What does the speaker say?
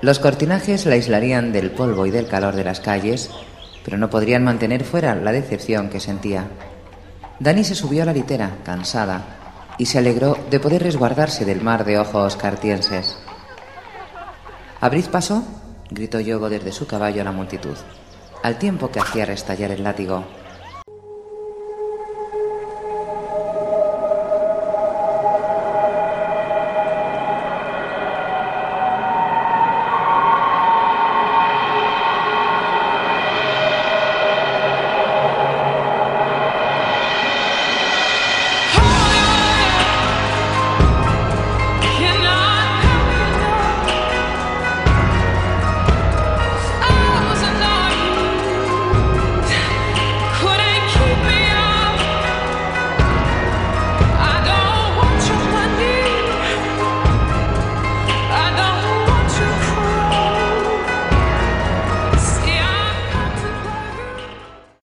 Los cortinajes la aislarían del polvo y del calor de las calles, pero no podrían mantener fuera la decepción que sentía. Dani se subió a la litera, cansada, y se alegró de poder resguardarse del mar de ojos cartienses. Abrid paso, gritó Yogo desde su caballo a la multitud al tiempo que hacía restallar el látigo.